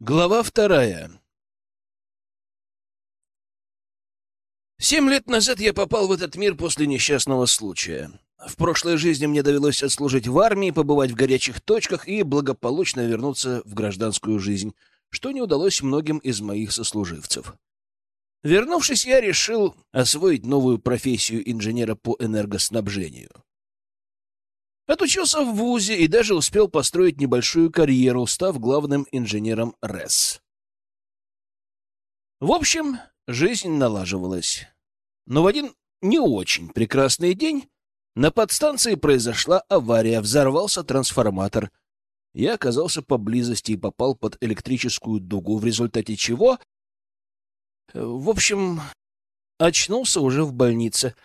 Глава вторая. Семь лет назад я попал в этот мир после несчастного случая. В прошлой жизни мне довелось отслужить в армии, побывать в горячих точках и благополучно вернуться в гражданскую жизнь, что не удалось многим из моих сослуживцев. Вернувшись, я решил освоить новую профессию инженера по энергоснабжению. Отучился в ВУЗе и даже успел построить небольшую карьеру, став главным инженером РЭС. В общем, жизнь налаживалась. Но в один не очень прекрасный день на подстанции произошла авария, взорвался трансформатор. Я оказался поблизости и попал под электрическую дугу, в результате чего... В общем, очнулся уже в больнице —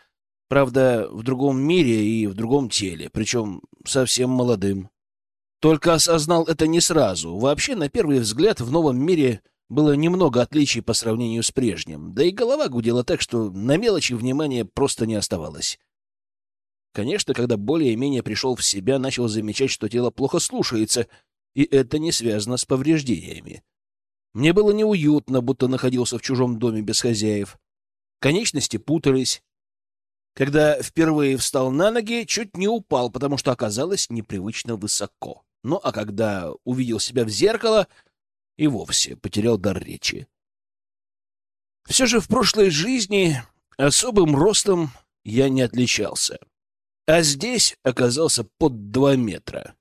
Правда, в другом мире и в другом теле, причем совсем молодым. Только осознал это не сразу. Вообще, на первый взгляд, в новом мире было немного отличий по сравнению с прежним. Да и голова гудела так, что на мелочи внимания просто не оставалось. Конечно, когда более-менее пришел в себя, начал замечать, что тело плохо слушается, и это не связано с повреждениями. Мне было неуютно, будто находился в чужом доме без хозяев. Конечности путались, когда впервые встал на ноги, чуть не упал, потому что оказалось непривычно высоко. Ну а когда увидел себя в зеркало, и вовсе потерял дар речи. Все же в прошлой жизни особым ростом я не отличался. А здесь оказался под два метра.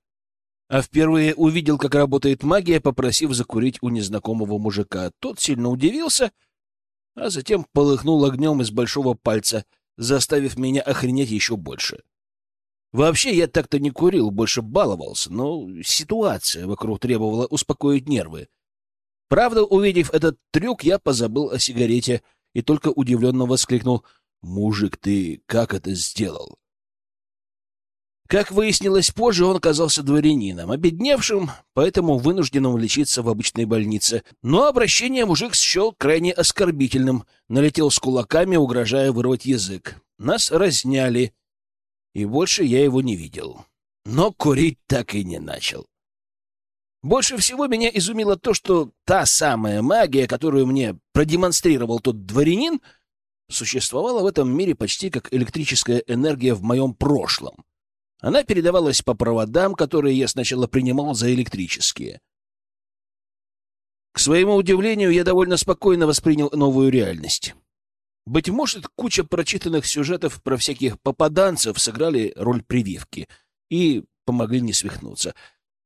А впервые увидел, как работает магия, попросив закурить у незнакомого мужика. Тот сильно удивился, а затем полыхнул огнем из большого пальца — заставив меня охренеть еще больше. Вообще, я так-то не курил, больше баловался, но ситуация вокруг требовала успокоить нервы. Правда, увидев этот трюк, я позабыл о сигарете и только удивленно воскликнул «Мужик, ты как это сделал?» Как выяснилось позже, он оказался дворянином, обедневшим, поэтому вынужденным лечиться в обычной больнице. Но обращение мужик счел крайне оскорбительным, налетел с кулаками, угрожая вырвать язык. Нас разняли, и больше я его не видел. Но курить так и не начал. Больше всего меня изумило то, что та самая магия, которую мне продемонстрировал тот дворянин, существовала в этом мире почти как электрическая энергия в моем прошлом. Она передавалась по проводам, которые я сначала принимал за электрические. К своему удивлению, я довольно спокойно воспринял новую реальность. Быть может, куча прочитанных сюжетов про всяких попаданцев сыграли роль прививки и помогли не свихнуться.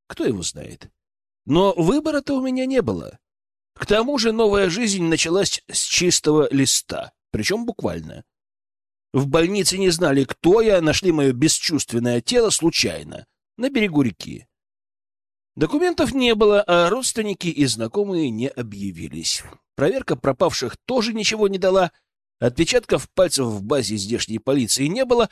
Кто его знает? Но выбора-то у меня не было. К тому же новая жизнь началась с чистого листа, причем буквально. В больнице не знали, кто я, нашли мое бесчувственное тело случайно, на берегу реки. Документов не было, а родственники и знакомые не объявились. Проверка пропавших тоже ничего не дала, отпечатков пальцев в базе здешней полиции не было,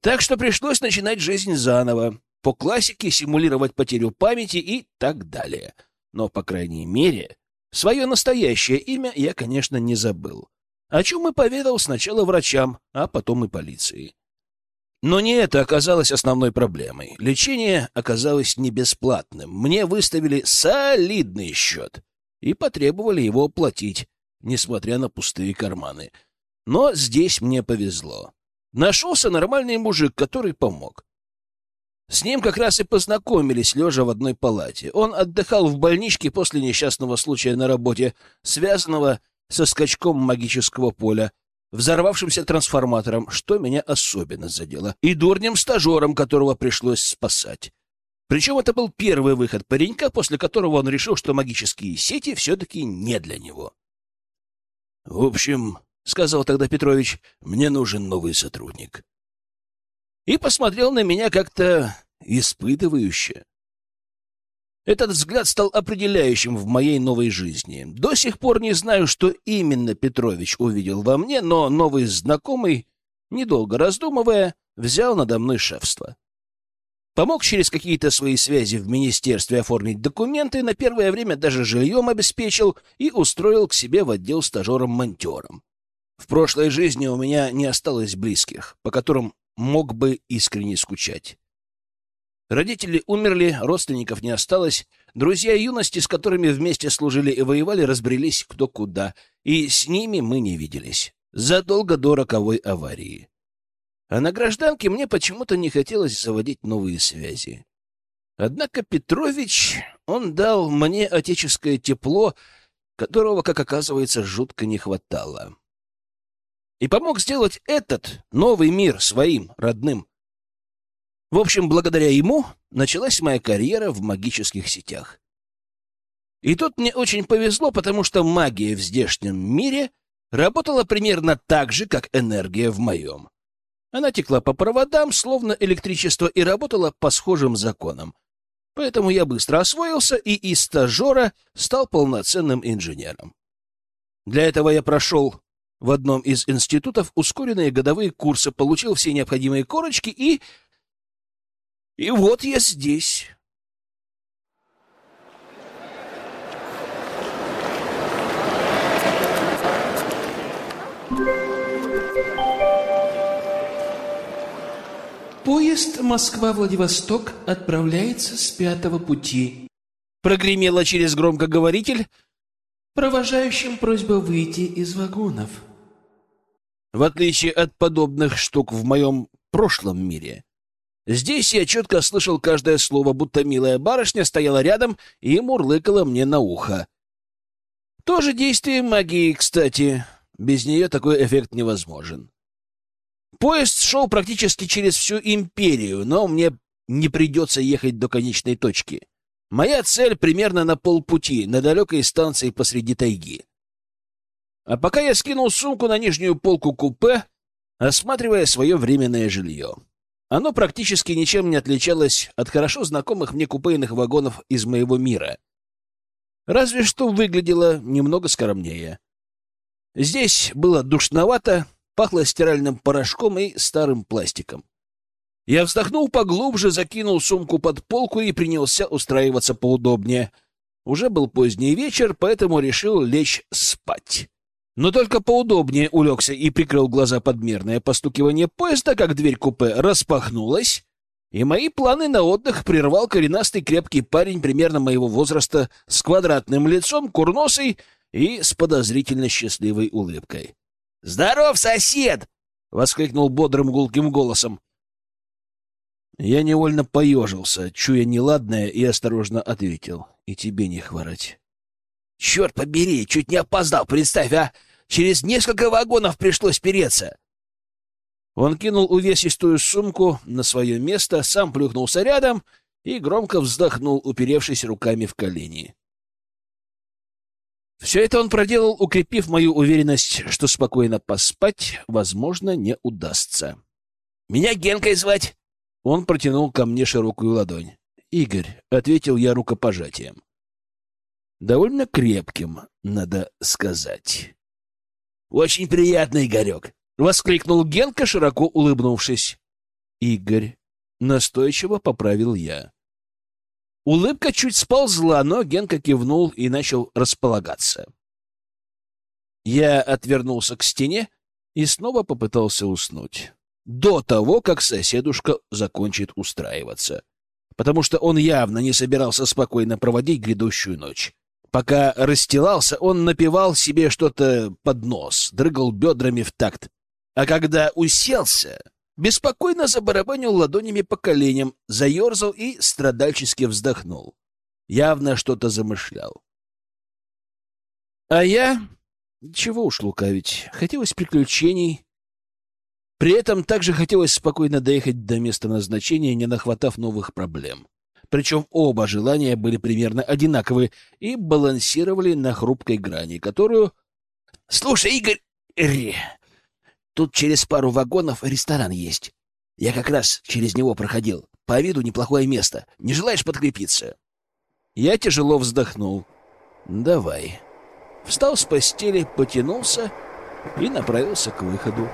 так что пришлось начинать жизнь заново, по классике симулировать потерю памяти и так далее. Но, по крайней мере, свое настоящее имя я, конечно, не забыл о чем и поведал сначала врачам, а потом и полиции. Но не это оказалось основной проблемой. Лечение оказалось не бесплатным. Мне выставили солидный счет и потребовали его оплатить, несмотря на пустые карманы. Но здесь мне повезло. Нашелся нормальный мужик, который помог. С ним как раз и познакомились, лежа в одной палате. Он отдыхал в больничке после несчастного случая на работе, связанного со скачком магического поля, взорвавшимся трансформатором, что меня особенно задело, и дурнем-стажером, которого пришлось спасать. Причем это был первый выход паренька, после которого он решил, что магические сети все-таки не для него. — В общем, — сказал тогда Петрович, — мне нужен новый сотрудник. И посмотрел на меня как-то испытывающе. Этот взгляд стал определяющим в моей новой жизни. До сих пор не знаю, что именно Петрович увидел во мне, но новый знакомый, недолго раздумывая, взял надо мной шефство. Помог через какие-то свои связи в министерстве оформить документы, на первое время даже жильем обеспечил и устроил к себе в отдел стажером-монтером. В прошлой жизни у меня не осталось близких, по которым мог бы искренне скучать. Родители умерли, родственников не осталось, Друзья юности, с которыми вместе служили и воевали, разбрелись кто куда, и с ними мы не виделись. Задолго до роковой аварии. А на гражданке мне почему-то не хотелось заводить новые связи. Однако Петрович, он дал мне отеческое тепло, которого, как оказывается, жутко не хватало. И помог сделать этот новый мир своим, родным. В общем, благодаря ему началась моя карьера в магических сетях. И тут мне очень повезло, потому что магия в здешнем мире работала примерно так же, как энергия в моем. Она текла по проводам, словно электричество, и работала по схожим законам. Поэтому я быстро освоился и из стажера стал полноценным инженером. Для этого я прошел в одном из институтов ускоренные годовые курсы, получил все необходимые корочки и... И вот я здесь. Поезд Москва-Владивосток отправляется с пятого пути. Прогремело через громкоговоритель. Провожающим просьба выйти из вагонов. В отличие от подобных штук в моем прошлом мире, здесь я четко слышал каждое слово, будто милая барышня стояла рядом и мурлыкала мне на ухо. Тоже действие магии, кстати. Без нее такой эффект невозможен. Поезд шел практически через всю империю, но мне не придется ехать до конечной точки. Моя цель примерно на полпути, на далекой станции посреди тайги. А пока я скинул сумку на нижнюю полку купе, осматривая свое временное жилье. Оно практически ничем не отличалось от хорошо знакомых мне купейных вагонов из моего мира. Разве что выглядело немного скромнее. Здесь было душновато, Пахло стиральным порошком и старым пластиком. Я вздохнул поглубже, закинул сумку под полку и принялся устраиваться поудобнее. Уже был поздний вечер, поэтому решил лечь спать. Но только поудобнее улегся и прикрыл глаза под мерное постукивание поезда, как дверь купе распахнулась, и мои планы на отдых прервал коренастый крепкий парень примерно моего возраста с квадратным лицом, курносый и с подозрительно счастливой улыбкой. «Здоров, сосед!» — воскликнул бодрым гулким голосом. Я невольно поежился, чуя неладное, и осторожно ответил. «И тебе не хворать». «Черт побери, чуть не опоздал, представь, а! Через несколько вагонов пришлось переться!» Он кинул увесистую сумку на свое место, сам плюхнулся рядом и громко вздохнул, уперевшись руками в колени. Все это он проделал, укрепив мою уверенность, что спокойно поспать, возможно, не удастся. «Меня Генкой звать!» Он протянул ко мне широкую ладонь. «Игорь», — ответил я рукопожатием. Довольно крепким, надо сказать. «Очень приятный, Игорек!» — воскликнул Генка, широко улыбнувшись. «Игорь», — настойчиво поправил я. Улыбка чуть сползла, но Генка кивнул и начал располагаться. Я отвернулся к стене и снова попытался уснуть. До того, как соседушка закончит устраиваться. Потому что он явно не собирался спокойно проводить грядущую ночь. Пока расстилался, он напевал себе что-то под нос, дрыгал бедрами в такт. А когда уселся, беспокойно забарабанил ладонями по коленям, заерзал и страдальчески вздохнул. Явно что-то замышлял. А я... Чего уж лукавить. Хотелось приключений. При этом также хотелось спокойно доехать до места назначения, не нахватав новых проблем. Причем оба желания были примерно одинаковы и балансировали на хрупкой грани, которую... — Слушай, Игорь... Тут через пару вагонов ресторан есть. Я как раз через него проходил. По виду неплохое место. Не желаешь подкрепиться?» Я тяжело вздохнул. «Давай». Встал с постели, потянулся и направился к выходу.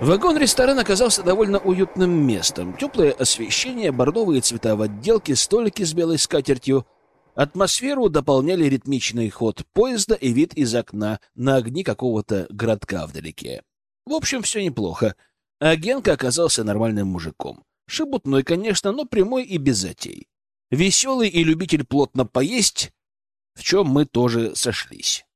Вагон-ресторан оказался довольно уютным местом. Теплое освещение, бордовые цвета в отделке, столики с белой скатертью. Атмосферу дополняли ритмичный ход поезда и вид из окна на огни какого-то городка вдалеке. В общем, все неплохо. А Генка оказался нормальным мужиком. Шебутной, конечно, но прямой и без затей. Веселый и любитель плотно поесть, в чем мы тоже сошлись.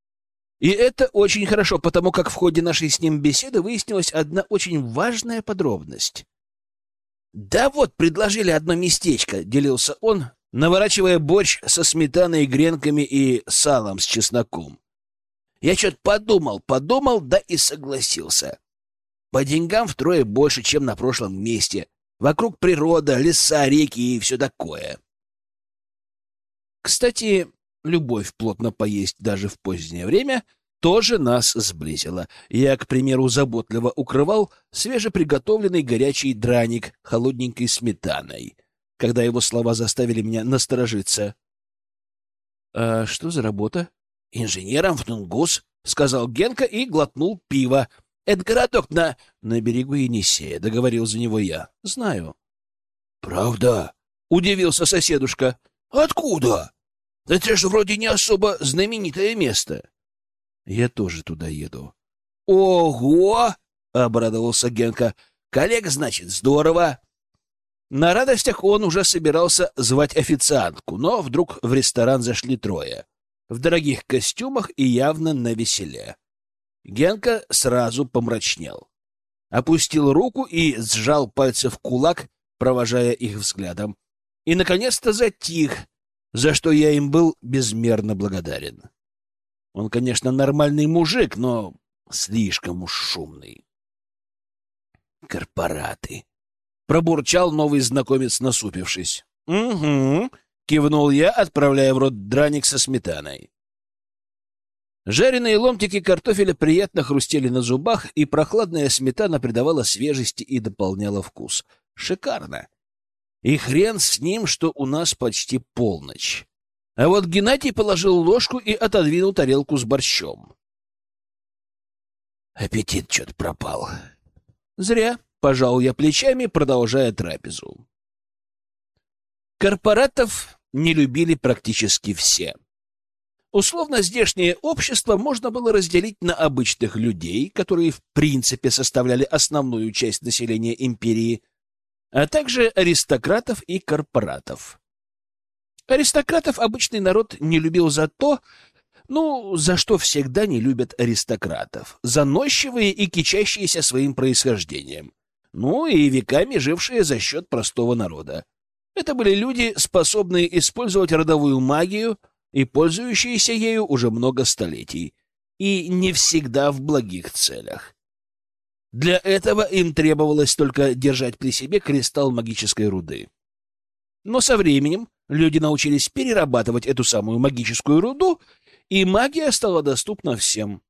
И это очень хорошо, потому как в ходе нашей с ним беседы выяснилась одна очень важная подробность. «Да вот, предложили одно местечко», — делился он, наворачивая борщ со сметаной, гренками и салом с чесноком. Я что-то подумал, подумал, да и согласился. По деньгам втрое больше, чем на прошлом месте. Вокруг природа, леса, реки и все такое. Кстати, любовь плотно поесть даже в позднее время тоже нас сблизила. Я, к примеру, заботливо укрывал свежеприготовленный горячий драник холодненькой сметаной, когда его слова заставили меня насторожиться. — А что за работа? — Инженером в Тунгус, — сказал Генка и глотнул пиво. — Это городок на... — На берегу Енисея, — договорил за него я. — Знаю. — Правда? — удивился соседушка. — Откуда? Это же вроде не особо знаменитое место. Я тоже туда еду. Ого! обрадовался Генка. Коллега, значит, здорово. На радостях он уже собирался звать официантку, но вдруг в ресторан зашли трое. В дорогих костюмах и явно на веселе. Генка сразу помрачнел. Опустил руку и сжал пальцы в кулак, провожая их взглядом. И, наконец-то, затих, за что я им был безмерно благодарен. Он, конечно, нормальный мужик, но слишком уж шумный. Корпораты. Пробурчал новый знакомец, насупившись. Угу, кивнул я, отправляя в рот драник со сметаной. Жареные ломтики картофеля приятно хрустели на зубах, и прохладная сметана придавала свежести и дополняла вкус. Шикарно. И хрен с ним, что у нас почти полночь. А вот Геннадий положил ложку и отодвинул тарелку с борщом. Аппетит что-то пропал. Зря, пожал я плечами, продолжая трапезу. Корпоратов не любили практически все. Условно здешнее общество можно было разделить на обычных людей, которые в принципе составляли основную часть населения империи, а также аристократов и корпоратов. Аристократов обычный народ не любил за то, ну, за что всегда не любят аристократов. Заносчивые и кичащиеся своим происхождением. Ну и веками жившие за счет простого народа. Это были люди, способные использовать родовую магию и пользующиеся ею уже много столетий. И не всегда в благих целях. Для этого им требовалось только держать при себе кристалл магической руды. Но со временем люди научились перерабатывать эту самую магическую руду, и магия стала доступна всем.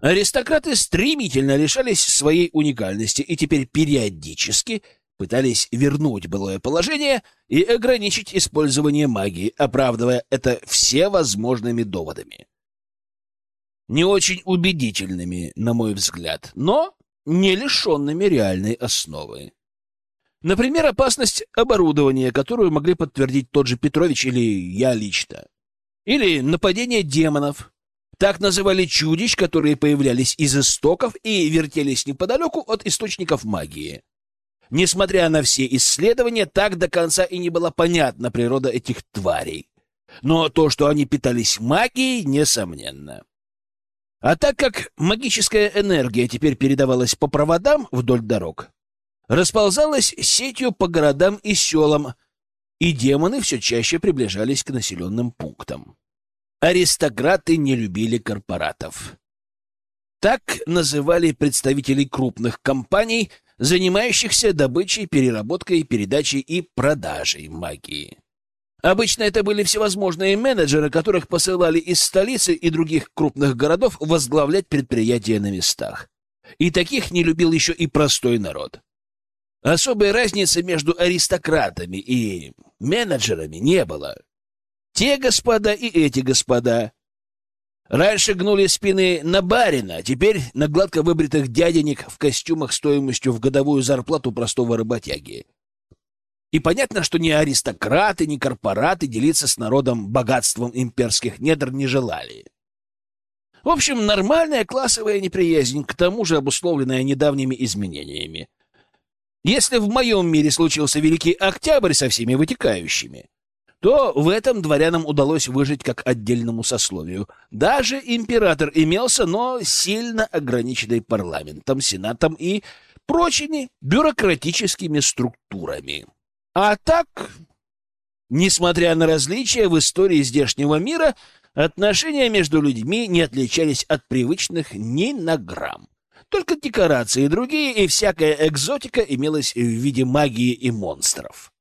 Аристократы стремительно лишались своей уникальности и теперь периодически пытались вернуть былое положение и ограничить использование магии, оправдывая это всевозможными доводами не очень убедительными, на мой взгляд, но не лишенными реальной основы. Например, опасность оборудования, которую могли подтвердить тот же Петрович или я лично. Или нападение демонов. Так называли чудищ, которые появлялись из истоков и вертелись неподалеку от источников магии. Несмотря на все исследования, так до конца и не была понятна природа этих тварей. Но то, что они питались магией, несомненно. А так как магическая энергия теперь передавалась по проводам вдоль дорог, расползалась сетью по городам и селам, и демоны все чаще приближались к населенным пунктам. Аристократы не любили корпоратов. Так называли представителей крупных компаний, занимающихся добычей, переработкой, передачей и продажей магии. Обычно это были всевозможные менеджеры, которых посылали из столицы и других крупных городов возглавлять предприятия на местах. И таких не любил еще и простой народ. Особой разницы между аристократами и менеджерами не было. Те господа и эти господа. Раньше гнули спины на барина, теперь на гладко выбритых дяденек в костюмах стоимостью в годовую зарплату простого работяги. И понятно, что ни аристократы, ни корпораты делиться с народом богатством имперских недр не желали. В общем, нормальная классовая неприязнь, к тому же обусловленная недавними изменениями. Если в моем мире случился Великий Октябрь со всеми вытекающими, то в этом дворянам удалось выжить как отдельному сословию. Даже император имелся, но сильно ограниченный парламентом, сенатом и прочими бюрократическими структурами. А так, несмотря на различия в истории здешнего мира, отношения между людьми не отличались от привычных ни на грамм. Только декорации другие и всякая экзотика имелась в виде магии и монстров.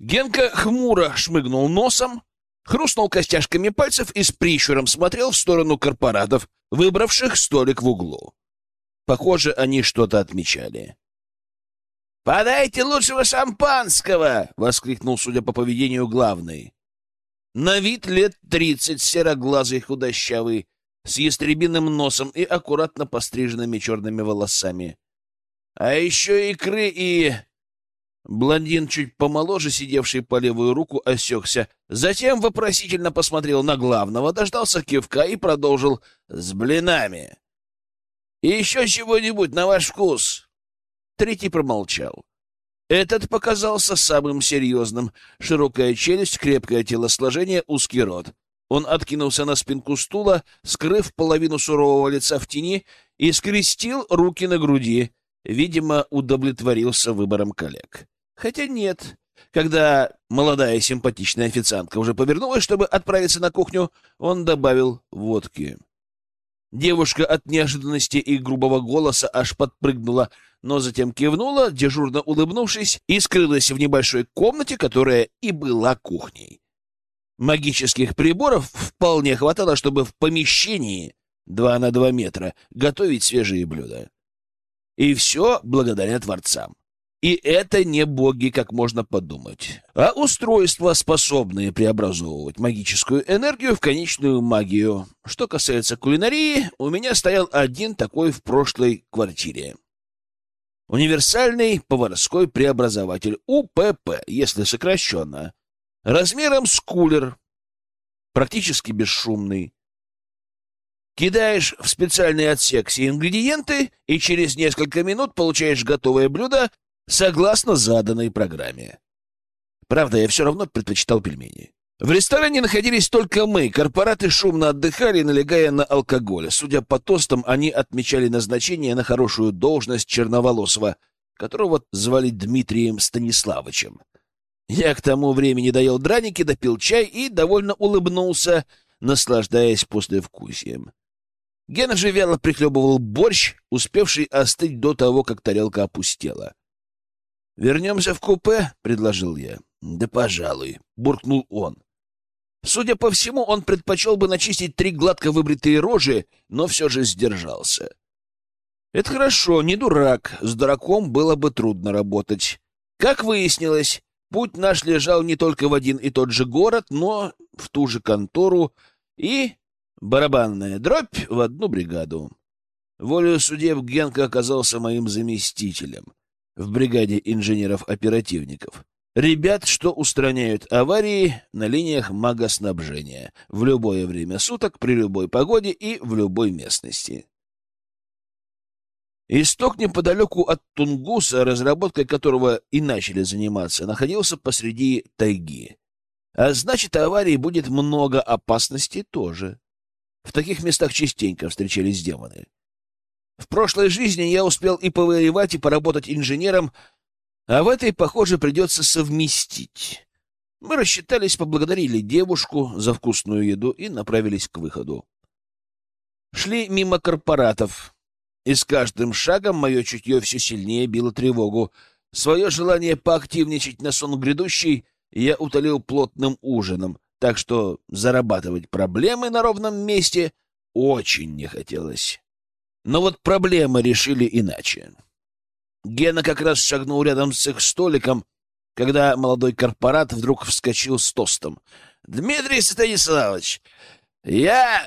Генка хмуро шмыгнул носом, хрустнул костяшками пальцев и с прищуром смотрел в сторону корпоратов, выбравших столик в углу. Похоже, они что-то отмечали. «Подайте лучшего шампанского!» — воскликнул, судя по поведению, главный. На вид лет тридцать, сероглазый, худощавый, с ястребиным носом и аккуратно постриженными черными волосами. А еще икры и... Блондин, чуть помоложе, сидевший по левую руку, осекся. Затем вопросительно посмотрел на главного, дождался кивка и продолжил с блинами. И еще чего-нибудь на ваш вкус. Третий промолчал. Этот показался самым серьезным. Широкая челюсть, крепкое телосложение, узкий рот. Он откинулся на спинку стула, скрыв половину сурового лица в тени, и скрестил руки на груди. Видимо, удовлетворился выбором коллег. Хотя нет. Когда молодая симпатичная официантка уже повернулась, чтобы отправиться на кухню, он добавил водки. Девушка от неожиданности и грубого голоса аж подпрыгнула, но затем кивнула, дежурно улыбнувшись, и скрылась в небольшой комнате, которая и была кухней. Магических приборов вполне хватало, чтобы в помещении 2 на 2 метра готовить свежие блюда. И все благодаря творцам. И это не боги, как можно подумать, а устройства, способные преобразовывать магическую энергию в конечную магию. Что касается кулинарии, у меня стоял один такой в прошлой квартире. Универсальный поварской преобразователь, УПП, если сокращенно. Размером с кулер, практически бесшумный. Кидаешь в специальный отсек все ингредиенты, и через несколько минут получаешь готовое блюдо согласно заданной программе. Правда, я все равно предпочитал пельмени. В ресторане находились только мы, корпораты шумно отдыхали, налегая на алкоголь. Судя по тостам, они отмечали назначение на хорошую должность Черноволосова, которого звали Дмитрием Станиславовичем. Я к тому времени доел драники, допил чай и довольно улыбнулся, наслаждаясь послевкусием. Гена же вяло прихлебывал борщ, успевший остыть до того, как тарелка опустела. «Вернемся в купе?» — предложил я. «Да, пожалуй», — буркнул он. Судя по всему, он предпочел бы начистить три гладко выбритые рожи, но все же сдержался. Это хорошо, не дурак, с дураком было бы трудно работать. Как выяснилось, путь наш лежал не только в один и тот же город, но в ту же контору и барабанная дробь в одну бригаду. Волею судеб Генка оказался моим заместителем в бригаде инженеров-оперативников. Ребят, что устраняют аварии на линиях магоснабжения в любое время суток, при любой погоде и в любой местности. Исток неподалеку от Тунгуса, разработкой которого и начали заниматься, находился посреди тайги. А значит, аварий будет много, опасностей тоже. В таких местах частенько встречались демоны. В прошлой жизни я успел и повоевать, и поработать инженером, а в этой, похоже, придется совместить. Мы рассчитались, поблагодарили девушку за вкусную еду и направились к выходу. Шли мимо корпоратов, и с каждым шагом мое чутье все сильнее било тревогу. Свое желание поактивничать на сон грядущий я утолил плотным ужином, так что зарабатывать проблемы на ровном месте очень не хотелось. Но вот проблемы решили иначе. Гена как раз шагнул рядом с их столиком, когда молодой корпорат вдруг вскочил с тостом. «Дмитрий Станиславович, я...»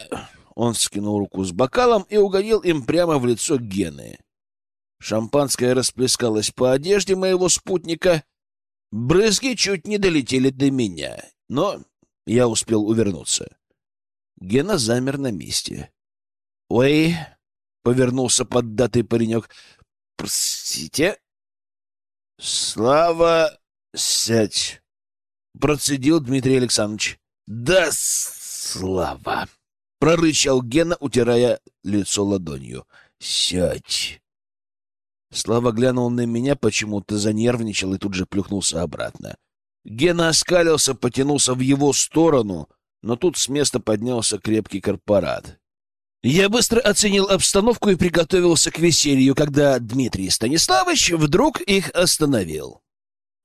Он скинул руку с бокалом и угодил им прямо в лицо Гены. Шампанское расплескалось по одежде моего спутника. Брызги чуть не долетели до меня, но я успел увернуться. Гена замер на месте. «Ой!» — повернулся поддатый паренек. «Простите?» «Слава, сядь!» — процедил Дмитрий Александрович. «Да, слава!» — прорычал Гена, утирая лицо ладонью. «Сядь!» Слава глянул на меня, почему-то занервничал и тут же плюхнулся обратно. Гена оскалился, потянулся в его сторону, но тут с места поднялся крепкий корпорат. Я быстро оценил обстановку и приготовился к веселью, когда Дмитрий Станиславович вдруг их остановил.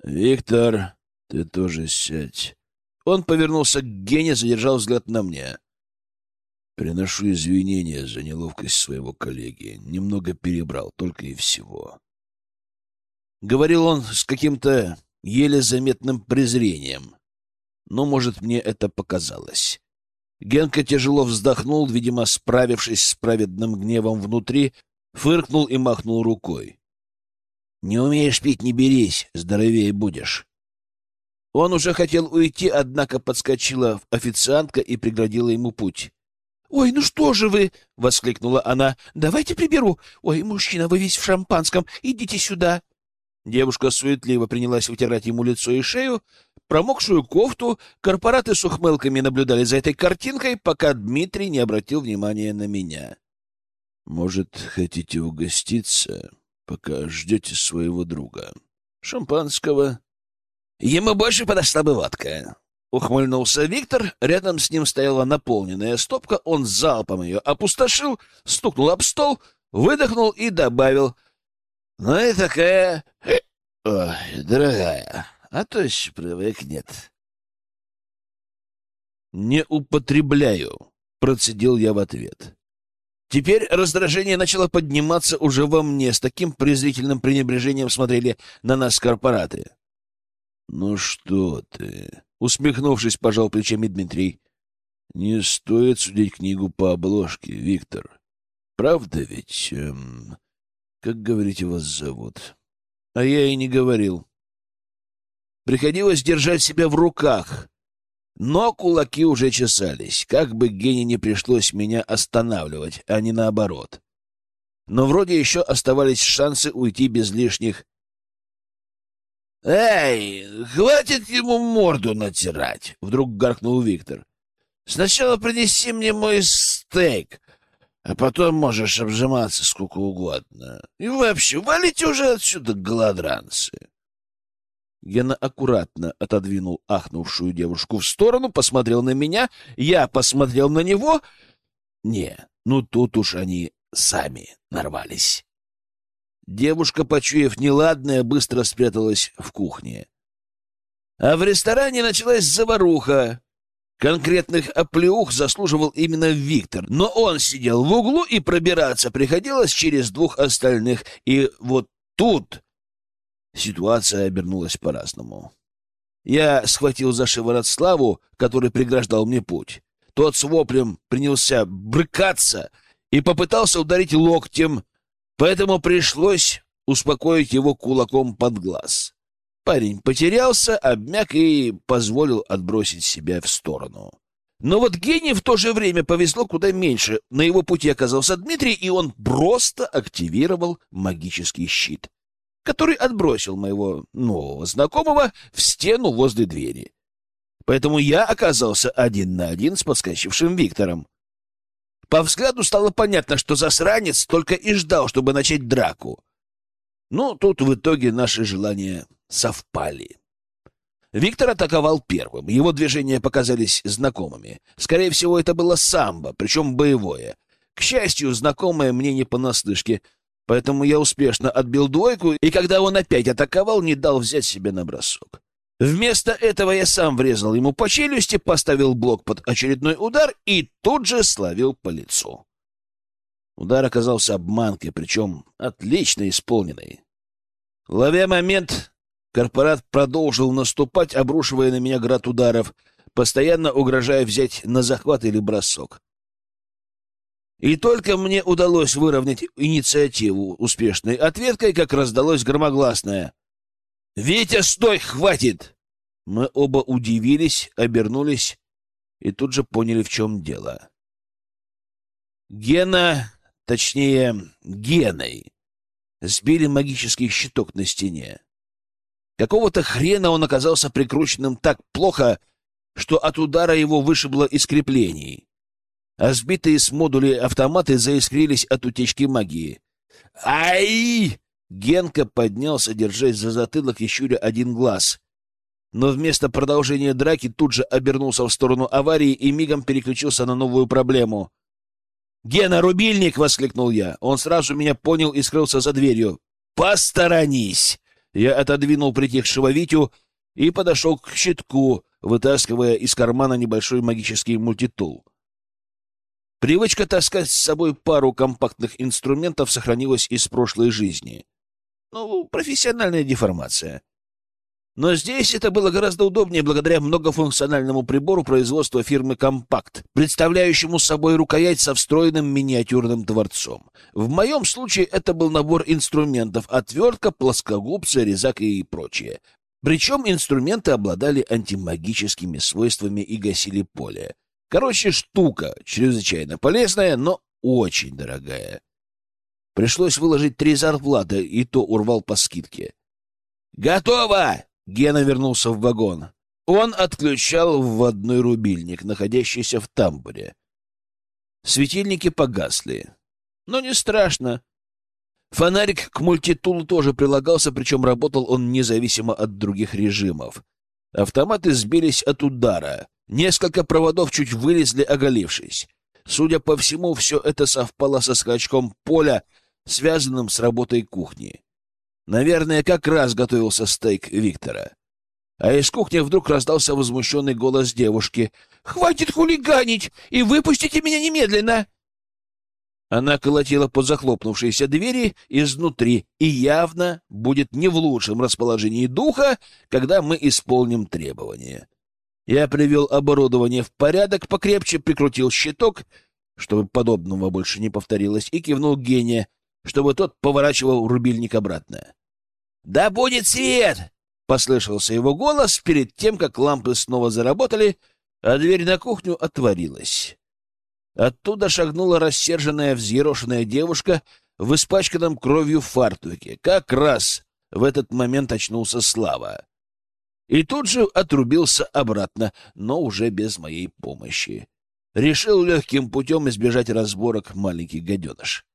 «Виктор, ты тоже сядь». Он повернулся к Гене, задержал взгляд на мне. Приношу извинения за неловкость своего коллеги. Немного перебрал, только и всего. Говорил он с каким-то еле заметным презрением. Но, может, мне это показалось. Генка тяжело вздохнул, видимо, справившись с праведным гневом внутри, фыркнул и махнул рукой. «Не умеешь пить, не берись, здоровее будешь». Он уже хотел уйти, однако подскочила официантка и преградила ему путь. «Ой, ну что же вы!» — воскликнула она. «Давайте приберу. Ой, мужчина, вы весь в шампанском. Идите сюда». Девушка суетливо принялась вытирать ему лицо и шею, промокшую кофту. Корпораты с ухмылками наблюдали за этой картинкой, пока Дмитрий не обратил внимания на меня. «Может, хотите угоститься, пока ждете своего друга? Шампанского?» «Ему больше подошла бы водка», Ухмыльнулся Виктор, рядом с ним стояла наполненная стопка, он залпом ее опустошил, стукнул об стол, выдохнул и добавил. — Ну и такая... Ой, дорогая, а то привыкнет. — Не употребляю, — процедил я в ответ. Теперь раздражение начало подниматься уже во мне, с таким презрительным пренебрежением смотрели на нас корпораты. — Ну что ты... Усмехнувшись, пожал плечами Дмитрий. Не стоит судить книгу по обложке, Виктор. Правда ведь? Эм, как говорите, вас зовут? А я и не говорил. Приходилось держать себя в руках. Но кулаки уже чесались, как бы Гене не пришлось меня останавливать, а не наоборот. Но вроде еще оставались шансы уйти без лишних «Эй, хватит ему морду натирать!» — вдруг гаркнул Виктор. «Сначала принеси мне мой стейк, а потом можешь обжиматься сколько угодно. И вообще, валите уже отсюда, голодранцы!» Гена аккуратно отодвинул ахнувшую девушку в сторону, посмотрел на меня, я посмотрел на него. Не, ну тут уж они сами нарвались. Девушка, почуяв неладное, быстро спряталась в кухне. А в ресторане началась заваруха. Конкретных оплеух заслуживал именно Виктор, но он сидел в углу, и пробираться приходилось через двух остальных. И вот тут ситуация обернулась по-разному. Я схватил за шиворот Славу, который преграждал мне путь. Тот с воплем принялся брыкаться и попытался ударить локтем Поэтому пришлось успокоить его кулаком под глаз. Парень потерялся, обмяк и позволил отбросить себя в сторону. Но вот гению в то же время повезло куда меньше. На его пути оказался Дмитрий, и он просто активировал магический щит, который отбросил моего нового знакомого в стену возле двери. Поэтому я оказался один на один с подскочившим Виктором. По взгляду стало понятно, что засранец только и ждал, чтобы начать драку. Ну, тут в итоге наши желания совпали. Виктор атаковал первым. Его движения показались знакомыми. Скорее всего, это было самбо, причем боевое. К счастью, знакомое мне не понаслышке, поэтому я успешно отбил двойку, и когда он опять атаковал, не дал взять себе на бросок. Вместо этого я сам врезал ему по челюсти, поставил блок под очередной удар и тут же словил по лицу. Удар оказался обманкой, причем отлично исполненной. Ловя момент, корпорат продолжил наступать, обрушивая на меня град ударов, постоянно угрожая взять на захват или бросок. И только мне удалось выровнять инициативу успешной ответкой, как раздалось громогласное — «Витя, стой! Хватит!» Мы оба удивились, обернулись и тут же поняли, в чем дело. Гена, точнее, Геной, сбили магический щиток на стене. Какого-то хрена он оказался прикрученным так плохо, что от удара его вышибло из креплений, а сбитые с модулей автоматы заискрились от утечки магии. «Ай!» Генка поднялся, держась за затылок и щуря один глаз. Но вместо продолжения драки тут же обернулся в сторону аварии и мигом переключился на новую проблему. «Гена, рубильник!» — воскликнул я. Он сразу меня понял и скрылся за дверью. «Посторонись!» Я отодвинул притихшего Витю и подошел к щитку, вытаскивая из кармана небольшой магический мультитул. Привычка таскать с собой пару компактных инструментов сохранилась из прошлой жизни. Ну, профессиональная деформация. Но здесь это было гораздо удобнее благодаря многофункциональному прибору производства фирмы «Компакт», представляющему собой рукоять со встроенным миниатюрным дворцом. В моем случае это был набор инструментов — отвертка, плоскогубцы, резак и прочее. Причем инструменты обладали антимагическими свойствами и гасили поле. Короче, штука чрезвычайно полезная, но очень дорогая. Пришлось выложить три зарплаты, и то урвал по скидке. «Готово!» — Гена вернулся в вагон. Он отключал вводной рубильник, находящийся в тамбуре. Светильники погасли. Но не страшно. Фонарик к мультитулу тоже прилагался, причем работал он независимо от других режимов. Автоматы сбились от удара. Несколько проводов чуть вылезли, оголившись. Судя по всему, все это совпало со скачком поля, связанным с работой кухни. Наверное, как раз готовился стейк Виктора. А из кухни вдруг раздался возмущенный голос девушки. «Хватит хулиганить и выпустите меня немедленно!» Она колотила по захлопнувшейся двери изнутри и явно будет не в лучшем расположении духа, когда мы исполним требования. Я привел оборудование в порядок, покрепче прикрутил щиток, чтобы подобного больше не повторилось, и кивнул Гене, чтобы тот поворачивал рубильник обратно. «Да будет свет!» — послышался его голос перед тем, как лампы снова заработали, а дверь на кухню отворилась. Оттуда шагнула рассерженная, взъерошенная девушка в испачканном кровью фартуке. Как раз в этот момент очнулся Слава. И тут же отрубился обратно, но уже без моей помощи. Решил легким путем избежать разборок маленький гаденыш.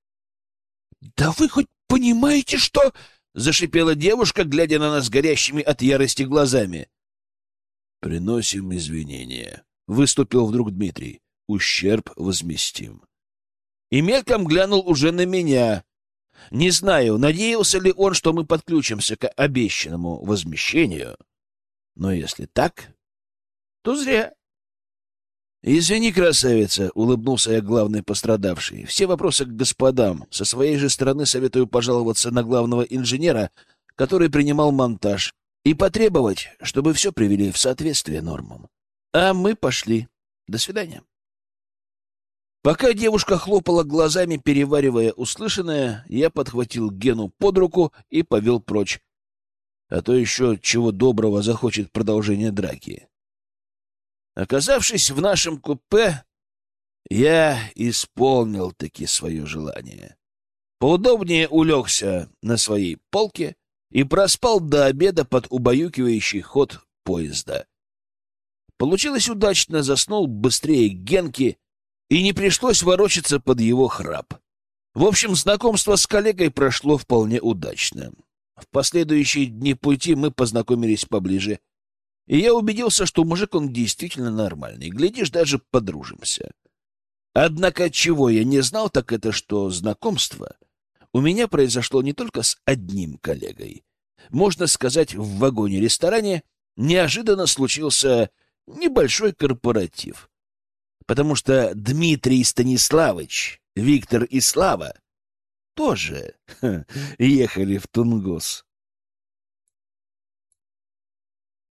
— Да вы хоть понимаете, что... — зашипела девушка, глядя на нас горящими от ярости глазами. — Приносим извинения. Выступил вдруг Дмитрий ущерб возместим. И мельком глянул уже на меня. Не знаю, надеялся ли он, что мы подключимся к обещанному возмещению. Но если так, то зря. «Извини, красавица», — улыбнулся я главный пострадавший. «Все вопросы к господам. Со своей же стороны советую пожаловаться на главного инженера, который принимал монтаж, и потребовать, чтобы все привели в соответствие нормам. А мы пошли. До свидания». Пока девушка хлопала глазами, переваривая услышанное, я подхватил Гену под руку и повел прочь. А то еще чего доброго захочет продолжение драки. Оказавшись в нашем купе, я исполнил таки свое желание. Поудобнее улегся на своей полке и проспал до обеда под убаюкивающий ход поезда. Получилось удачно, заснул быстрее Генки — и не пришлось ворочаться под его храп. В общем, знакомство с коллегой прошло вполне удачно. В последующие дни пути мы познакомились поближе, и я убедился, что мужик он действительно нормальный. Глядишь, даже подружимся. Однако чего я не знал, так это что знакомство у меня произошло не только с одним коллегой. Можно сказать, в вагоне-ресторане неожиданно случился небольшой корпоратив потому что Дмитрий Станиславович, Виктор и Слава тоже ха, ехали в Тунгус.